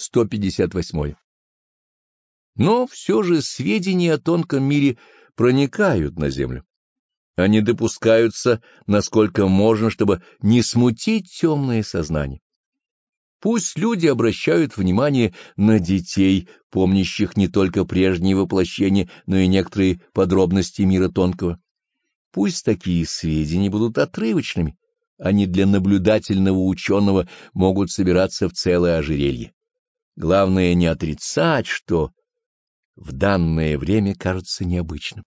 158. Но все же сведения о тонком мире проникают на Землю. Они допускаются, насколько можно, чтобы не смутить темное сознание. Пусть люди обращают внимание на детей, помнящих не только прежние воплощения, но и некоторые подробности мира тонкого. Пусть такие сведения будут отрывочными, они для наблюдательного ученого могут собираться в целое ожерелье. Главное не отрицать, что в данное время кажется необычным.